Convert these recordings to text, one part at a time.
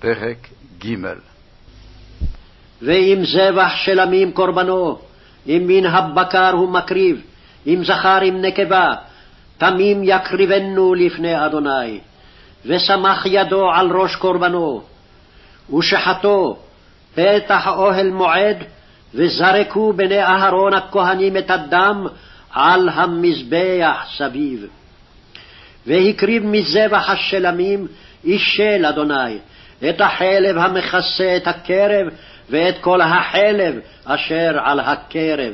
פרק ג' ואם זבח של עמים קורבנו, אם מן הבקר הוא מקריב, אם זכר עם נקבה, תמים יקריבנו לפני אדוני. וסמך ידו על ראש קורבנו, ושחטו פתח אוהל מועד, וזרקו בני אהרון הכהנים את הדם על המזבח סביב. והקריב מזבח השלמים אישל אדוני, את החלב המכסה את הקרב, ואת כל החלב אשר על הקרב,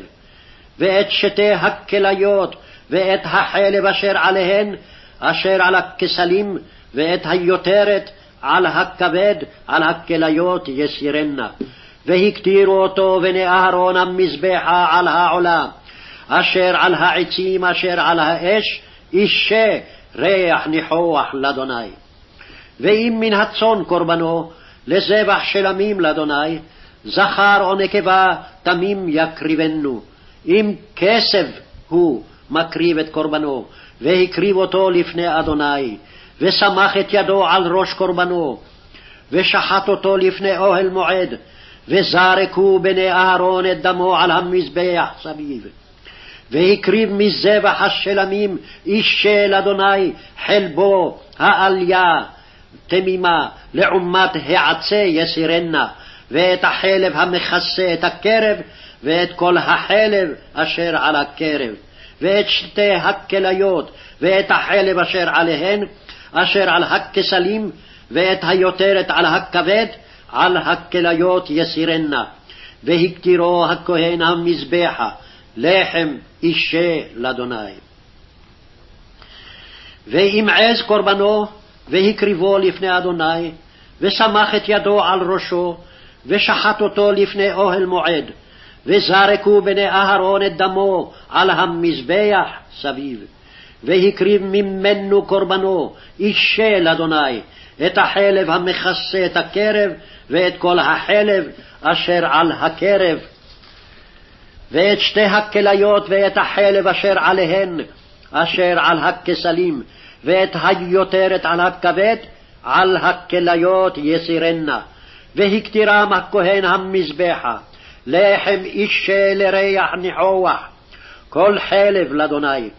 ואת שתי הכליות, ואת החלב אשר עליהן, אשר על הכסלים, ואת היותרת על הכבד, על הכליות יסירנה. והקטירו אותו בני אהרון המזבחה על העולה, אשר על העצים אשר על האש, אישה ריח ניחוח לאדוני. ואם מן הצאן קורבנו, לזבח שלמים לאדוני, זכר או נקבה תמים יקריבנו. אם כסף הוא מקריב את קורבנו, והקריב אותו לפני אדוני, וסמך את ידו על ראש קורבנו, ושחט אותו לפני אוהל מועד, וזרקו בני אהרון את דמו על המזבח סביב. והקריב מזבח השלמים איש של אדוני חלבו העליה תמימה לעומת העצה יסירנה, ואת החלב המכסה את הקרב, ואת כל החלב אשר על הקרב, ואת שתי הכליות, ואת החלב אשר עליהן, אשר על הכסלים, ואת היותרת על הכבד, על הכליות יסירנה. והקטירו הכהן המזבחה, לחם אישה לאדוני. וימעז קורבנו, והקריבו לפני אדוני, וסמך את ידו על ראשו, ושחט אותו לפני אוהל מועד, וזרקו בני אהרון את דמו על המזבח סביב. והקריב ממנו קורבנו, אישל אדוני, את החלב המכסה את הקרב, ואת כל החלב אשר על הקרב, ואת שתי הכליות ואת החלב אשר עליהן, אשר על הכסלים, ואת היותרת על הכבד, על הכליות יסירנה. והקטירם הכהן המזבחה, לחם אישה לריח ניחוח, כל חלב לאדוני,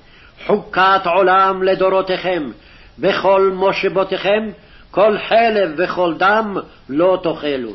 חוקת עולם לדורותיכם, בכל מושבותיכם, כל חלב וכל דם לא תאכלו.